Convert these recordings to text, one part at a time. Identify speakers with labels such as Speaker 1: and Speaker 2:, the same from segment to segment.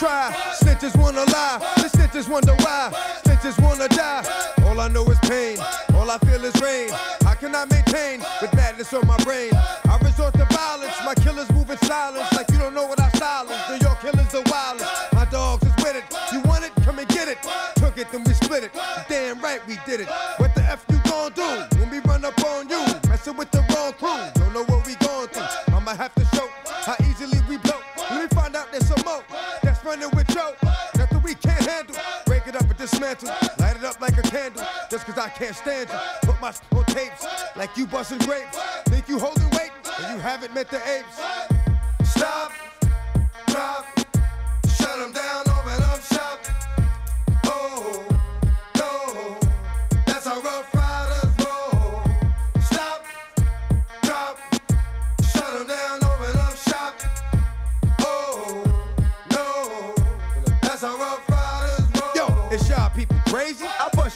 Speaker 1: try, snitches wanna lie. The snitches wonder why, snitches wanna die. All I know is pain, all I feel is rain. I can I maintain with madness on my brain? I resort to violence, my killers move in silence like you don't know what I silence. New York killers are wildest, my dogs is with it. You want it? Come and get it. Took it, then we split it. Damn right we did it. Running with Joe. Nothing we can't handle. Break it up and dismantle. Light it up like a candle. Just cause I can't stand you. Put my on tapes like you busting grapes. Think you holding weight and you haven't met the apes.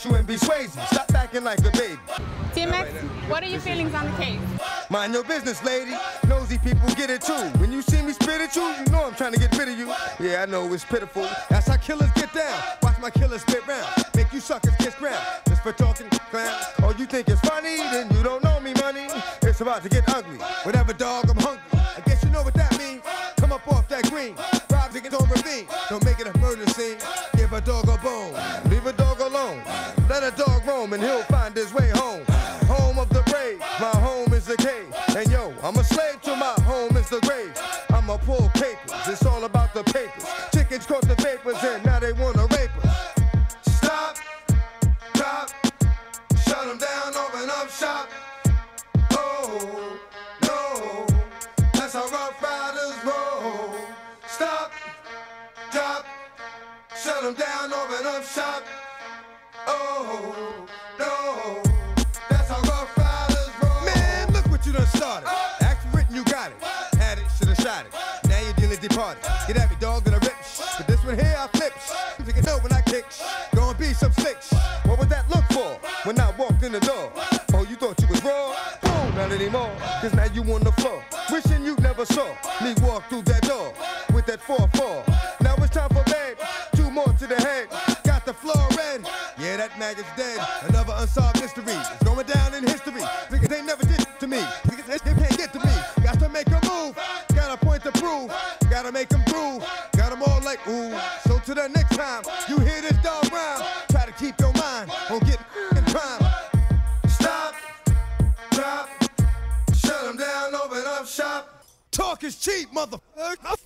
Speaker 1: You and be swayzy. Stop acting like a baby.
Speaker 2: DMX, what are your feelings on the case?
Speaker 1: Mind your business, lady. Nosy people get it too. When you see me spit at you, you know I'm trying to get rid of you. Yeah, I know it's pitiful. That's how killers get down. Watch my killers spit round. Make you suckers kiss ground. Just for talking clown. Oh, you think it's funny? Then you don't know me, money. It's about to get ugly. Whatever, dog, I'm hungry. I guess you know what that means. Come up off that green. Rob niggas on ravine. Don't make it a murder scene. Give a dog a bone. Dog roam and he'll find his way home. Home of the brave. My home is the cave. And yo, I'm a slave to my home is the grave. I'm a pull papers. It's all about the papers. Chickens caught the vapors and now they wanna rape us.
Speaker 3: Stop, drop, shut 'em down, open up shop. Oh, no, that's how Ruff Ryders roll. Stop, drop, shut 'em down, open up shop.
Speaker 1: Departed. Get at me, dog, and I rip. But this one here, I flip. You can know when I kick. Gonna be some slick. What would that look for when I walked in the door? Oh, you thought you was raw? Oh, not anymore. Cause now you on the floor. Wishing you never saw me walk through that door with that 4-4. Now it's time for bed. Two more to the head. Got the floor red. Yeah, that maggot's dead. Another unsolved mystery. It's going down in history. Because they never did to me. They can't get to me. Got to make a move. Ooh. So to the next time you hear this dog rhyme, try to keep your mind on getting in crime.
Speaker 3: Stop, drop, shut 'em down, open up shop.
Speaker 1: Talk is cheap, motherfucker.